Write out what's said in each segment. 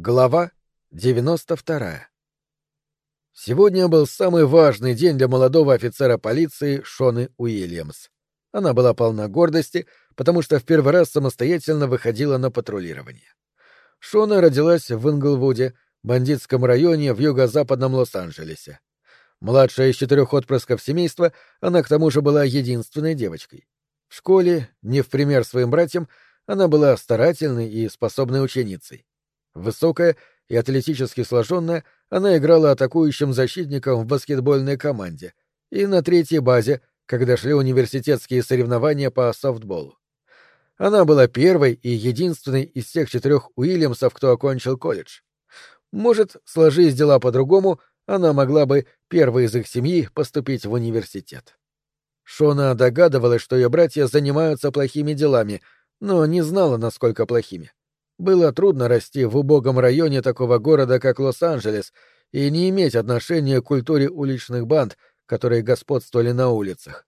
Глава 92. Сегодня был самый важный день для молодого офицера полиции Шоны Уильямс. Она была полна гордости, потому что в первый раз самостоятельно выходила на патрулирование. Шона родилась в Инглвуде, бандитском районе в юго-западном Лос-Анджелесе. Младшая из четырех отпрысков семейства, она к тому же была единственной девочкой. В школе, не в пример своим братьям, она была старательной и способной ученицей. Высокая и атлетически сложенная, она играла атакующим защитником в баскетбольной команде и на третьей базе, когда шли университетские соревнования по софтболу. Она была первой и единственной из всех четырех Уильямсов, кто окончил колледж. Может, сложись дела по-другому, она могла бы первой из их семьи поступить в университет. Шона догадывалась, что ее братья занимаются плохими делами, но не знала, насколько плохими. Было трудно расти в убогом районе такого города, как Лос-Анджелес, и не иметь отношения к культуре уличных банд, которые господствовали на улицах.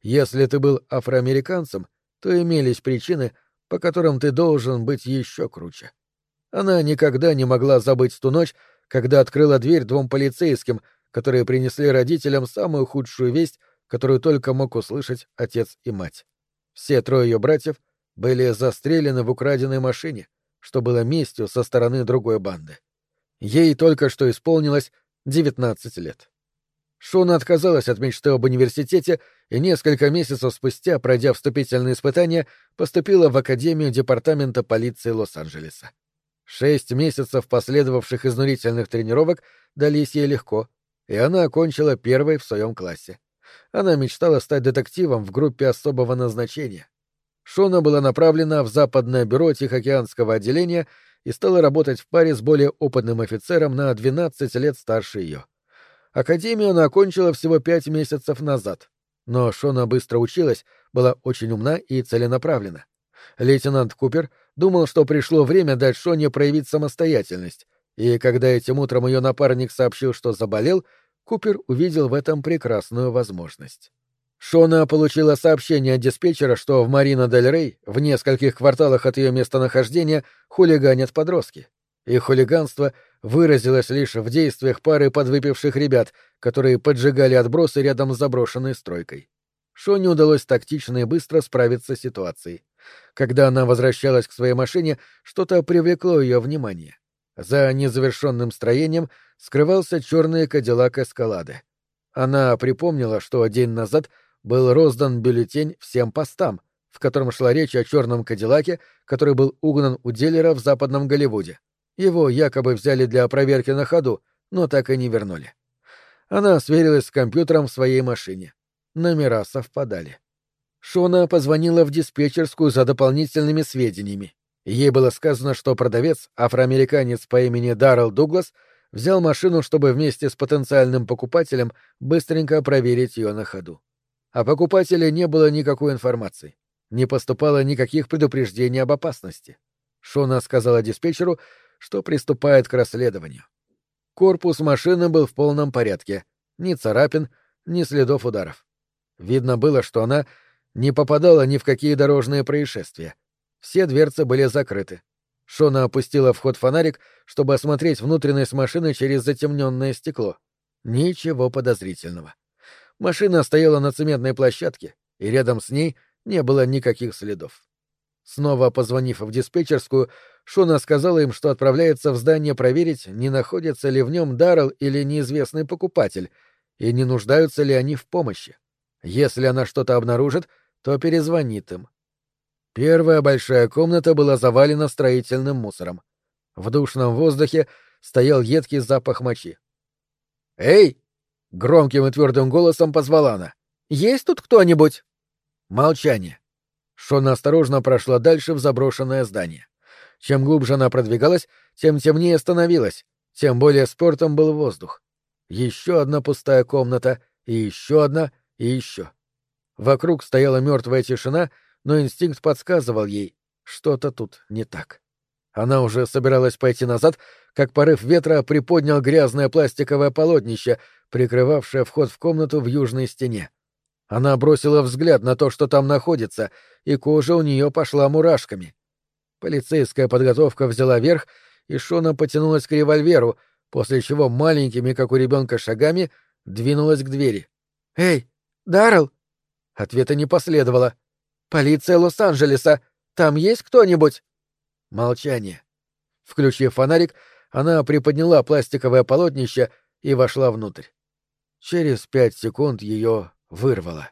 Если ты был афроамериканцем, то имелись причины, по которым ты должен быть еще круче. Она никогда не могла забыть ту ночь, когда открыла дверь двум полицейским, которые принесли родителям самую худшую весть, которую только мог услышать отец и мать. Все трое ее братьев были застрелены в украденной машине — что было местью со стороны другой банды. Ей только что исполнилось 19 лет. Шона отказалась от мечты об университете и несколько месяцев спустя, пройдя вступительные испытания, поступила в Академию Департамента полиции Лос-Анджелеса. Шесть месяцев последовавших изнурительных тренировок дались ей легко, и она окончила первой в своем классе. Она мечтала стать детективом в группе особого назначения. Шона была направлена в Западное бюро Тихоокеанского отделения и стала работать в паре с более опытным офицером на 12 лет старше ее. Академию она окончила всего пять месяцев назад, но Шона быстро училась, была очень умна и целенаправлена. Лейтенант Купер думал, что пришло время дать Шоне проявить самостоятельность, и когда этим утром ее напарник сообщил, что заболел, Купер увидел в этом прекрасную возможность. Шона получила сообщение от диспетчера, что в Марина-дель-Рей, в нескольких кварталах от ее местонахождения, хулиганят подростки. Их хулиганство выразилось лишь в действиях пары подвыпивших ребят, которые поджигали отбросы рядом с заброшенной стройкой. Шоне удалось тактично и быстро справиться с ситуацией. Когда она возвращалась к своей машине, что-то привлекло ее внимание. За незавершенным строением скрывался черный кадиллак эскалады. Она припомнила, что день назад — был роздан бюллетень всем постам, в котором шла речь о черном Кадиллаке, который был угнан у дилера в западном Голливуде. Его якобы взяли для проверки на ходу, но так и не вернули. Она сверилась с компьютером в своей машине. Номера совпадали. Шона позвонила в диспетчерскую за дополнительными сведениями. Ей было сказано, что продавец, афроамериканец по имени Даррелл Дуглас, взял машину, чтобы вместе с потенциальным покупателем быстренько проверить ее на ходу. О покупателе не было никакой информации. Не поступало никаких предупреждений об опасности. Шона сказала диспетчеру, что приступает к расследованию. Корпус машины был в полном порядке. Ни царапин, ни следов ударов. Видно было, что она не попадала ни в какие дорожные происшествия. Все дверцы были закрыты. Шона опустила в ход фонарик, чтобы осмотреть внутренность машины через затемненное стекло. Ничего подозрительного. Машина стояла на цементной площадке, и рядом с ней не было никаких следов. Снова позвонив в диспетчерскую, Шона сказала им, что отправляется в здание проверить, не находится ли в нем Даррелл или неизвестный покупатель, и не нуждаются ли они в помощи. Если она что-то обнаружит, то перезвонит им. Первая большая комната была завалена строительным мусором. В душном воздухе стоял едкий запах мочи. «Эй!» Громким и твердым голосом позвала она. «Есть тут кто-нибудь?» Молчание. Шона осторожно прошла дальше в заброшенное здание. Чем глубже она продвигалась, тем темнее становилась, тем более спортом был воздух. Еще одна пустая комната, и еще одна, и еще. Вокруг стояла мертвая тишина, но инстинкт подсказывал ей, что-то тут не так. Она уже собиралась пойти назад, как порыв ветра приподнял грязное пластиковое полотнище, прикрывавшее вход в комнату в южной стене. Она бросила взгляд на то, что там находится, и кожа у нее пошла мурашками. Полицейская подготовка взяла верх, и Шона потянулась к револьверу, после чего маленькими, как у ребенка, шагами двинулась к двери. «Эй, Даррелл!» Ответа не последовало. «Полиция Лос-Анджелеса! Там есть кто-нибудь?» Молчание. Включив фонарик, она приподняла пластиковое полотнище и вошла внутрь. Через пять секунд ее вырвало.